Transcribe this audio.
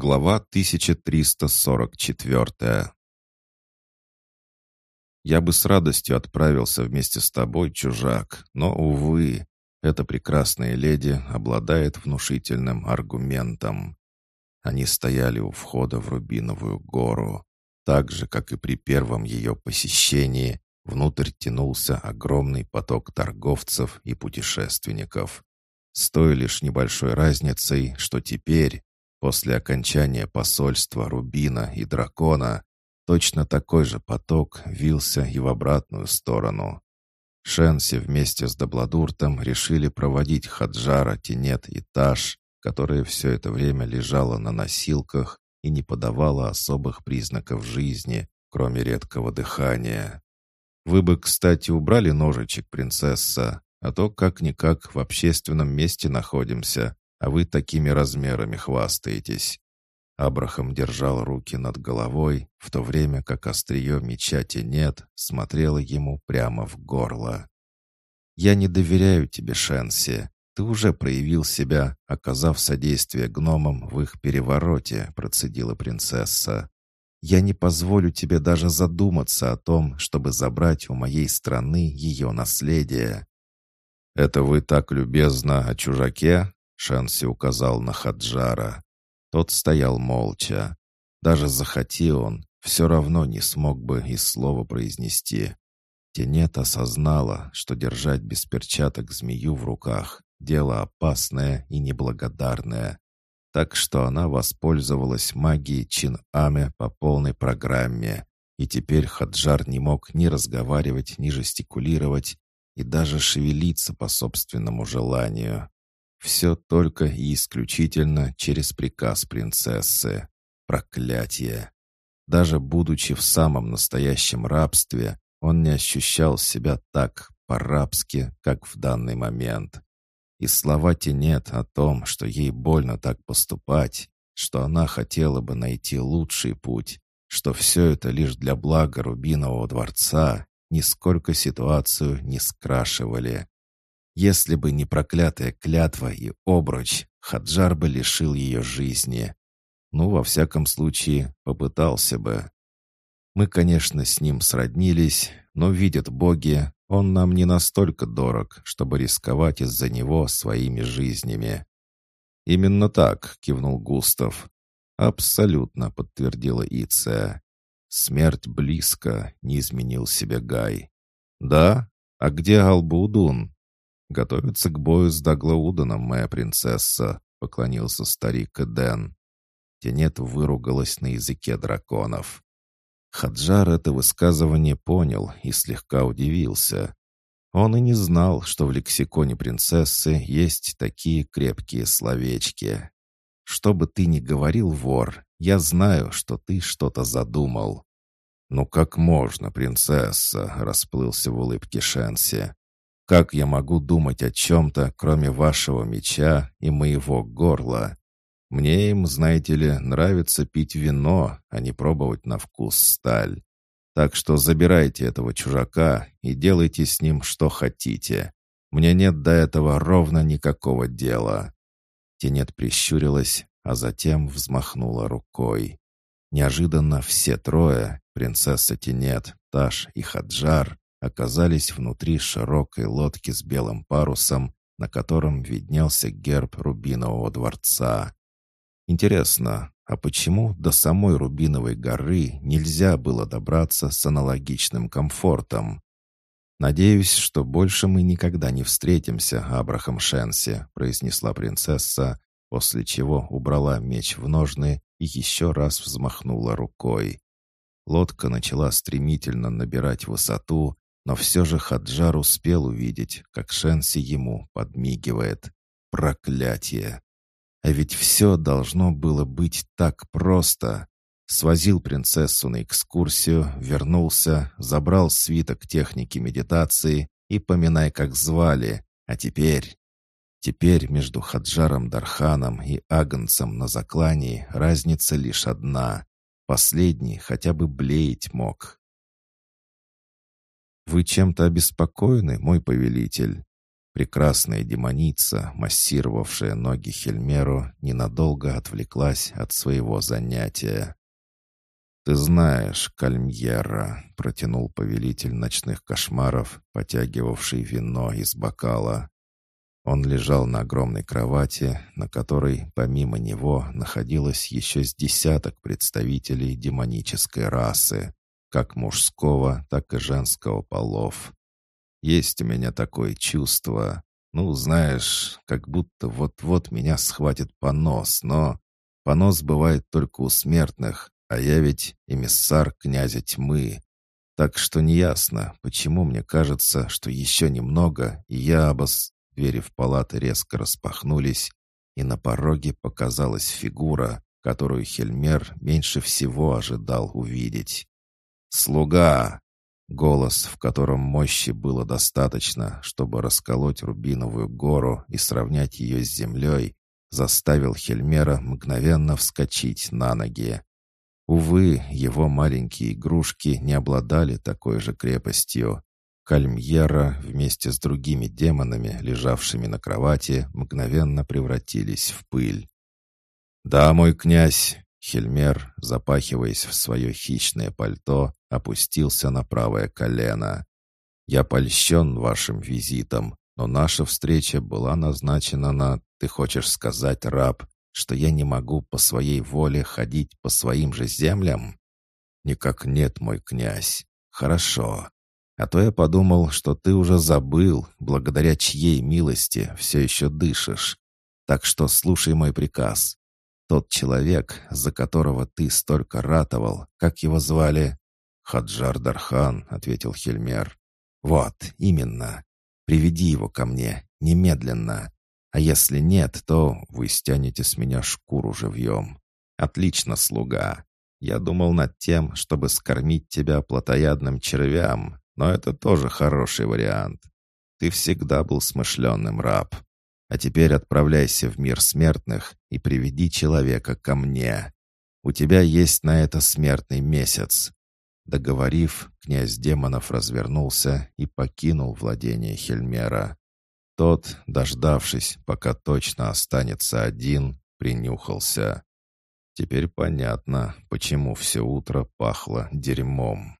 Глава 1344 «Я бы с радостью отправился вместе с тобой, чужак, но, увы, эта прекрасная леди обладает внушительным аргументом». Они стояли у входа в Рубиновую гору. Так же, как и при первом ее посещении, внутрь тянулся огромный поток торговцев и путешественников. С той лишь небольшой разницей, что теперь, после окончания посольства Рубина и Дракона, точно такой же поток вился и в обратную сторону. Шенси вместе с Дабладуртом решили проводить Хаджара, Тенет и Таш, которая все это время лежала на носилках и не подавала особых признаков жизни, кроме редкого дыхания. «Вы бы, кстати, убрали ножичек, принцесса, а то как-никак в общественном месте находимся, а вы такими размерами хвастаетесь». Абрахам держал руки над головой, в то время как острие меча Тенет смотрело ему прямо в горло. «Я не доверяю тебе, Шенси. Ты уже проявил себя, оказав содействие гномам в их перевороте», процедила принцесса. «Я не позволю тебе даже задуматься о том, чтобы забрать у моей страны ее наследие». «Это вы так любезно о чужаке?» Шенси указал на Хаджара. Тот стоял молча. Даже захоти он, все равно не смог бы и слова произнести. Тенет осознала, что держать без перчаток змею в руках — дело опасное и неблагодарное. Так что она воспользовалась магией Чин-Аме по полной программе, и теперь Хаджар не мог ни разговаривать, ни жестикулировать, и даже шевелиться по собственному желанию. Все только и исключительно через приказ принцессы. Проклятие! Даже будучи в самом настоящем рабстве, он не ощущал себя так по-рабски, как в данный момент. И слова Тенет о том, что ей больно так поступать, что она хотела бы найти лучший путь, что все это лишь для блага Рубинового дворца, нисколько ситуацию не скрашивали. Если бы не проклятая клятва и обруч, Хаджар бы лишил ее жизни. Ну, во всяком случае, попытался бы. Мы, конечно, с ним сроднились, но, видят боги, он нам не настолько дорог, чтобы рисковать из-за него своими жизнями. «Именно так», — кивнул Густав. «Абсолютно», — подтвердила Иция. «Смерть близко», — не изменил себе Гай. «Да? А где Албудун?» «Готовится к бою с Даглауденом, моя принцесса», — поклонился старик Эден. Тенет выругалась на языке драконов. Хаджар это высказывание понял и слегка удивился. Он и не знал, что в лексиконе принцессы есть такие крепкие словечки. «Что бы ты ни говорил, вор, я знаю, что ты что-то задумал». «Ну как можно, принцесса?» — расплылся в улыбке Шенси. Как я могу думать о чем-то, кроме вашего меча и моего горла? Мне им, знаете ли, нравится пить вино, а не пробовать на вкус сталь. Так что забирайте этого чужака и делайте с ним что хотите. Мне нет до этого ровно никакого дела». Тенет прищурилась, а затем взмахнула рукой. Неожиданно все трое, принцесса Тенет, Таш и Хаджар, оказались внутри широкой лодки с белым парусом, на котором виднелся герб Рубинового дворца. Интересно, а почему до самой Рубиновой горы нельзя было добраться с аналогичным комфортом? «Надеюсь, что больше мы никогда не встретимся, Абрахам Шенси», произнесла принцесса, после чего убрала меч в ножны и еще раз взмахнула рукой. Лодка начала стремительно набирать высоту, но все же Хаджар успел увидеть, как Шенси ему подмигивает. Проклятие! А ведь все должно было быть так просто. Свозил принцессу на экскурсию, вернулся, забрал свиток техники медитации и поминай, как звали. А теперь... Теперь между Хаджаром Дарханом и Агнцем на заклании разница лишь одна. Последний хотя бы блеять мог, «Вы чем-то обеспокоены, мой повелитель?» Прекрасная демоница, массировавшая ноги Хельмеру, ненадолго отвлеклась от своего занятия. «Ты знаешь, Кальмьера», — протянул повелитель ночных кошмаров, потягивавший вино из бокала. Он лежал на огромной кровати, на которой, помимо него, находилось еще с десяток представителей демонической расы, как мужского, так и женского полов. Есть у меня такое чувство, ну, знаешь, как будто вот-вот меня схватит понос, но понос бывает только у смертных, а я ведь эмиссар князя тьмы. Так что неясно, почему мне кажется, что еще немного, и я обос... Двери в палаты резко распахнулись, и на пороге показалась фигура, которую Хельмер меньше всего ожидал увидеть. «Слуга!» Голос, в котором мощи было достаточно, чтобы расколоть Рубиновую гору и сравнять ее с землей, заставил Хельмера мгновенно вскочить на ноги. Увы, его маленькие игрушки не обладали такой же крепостью. Кальмьера вместе с другими демонами, лежавшими на кровати, мгновенно превратились в пыль. «Да, мой князь!» Хельмер, запахиваясь в свое хищное пальто, опустился на правое колено. «Я польщен вашим визитом, но наша встреча была назначена на, ты хочешь сказать, раб, что я не могу по своей воле ходить по своим же землям? Никак нет, мой князь. Хорошо. А то я подумал, что ты уже забыл, благодаря чьей милости все еще дышишь. Так что слушай мой приказ. Тот человек, за которого ты столько ратовал, как его звали? Хаджар Дархан, ответил Хельмер. Вот, именно. Приведи его ко мне, немедленно. А если нет, то вы стянете с меня шкуру живьем. Отлично, слуга. Я думал над тем, чтобы скормить тебя плотоядным червям, но это тоже хороший вариант. Ты всегда был смышленным, раб. А теперь отправляйся в мир смертных и приведи человека ко мне. У тебя есть на это смертный месяц». Договорив, князь демонов развернулся и покинул владение Хельмера. Тот, дождавшись, пока точно останется один, принюхался. Теперь понятно, почему все утро пахло дерьмом.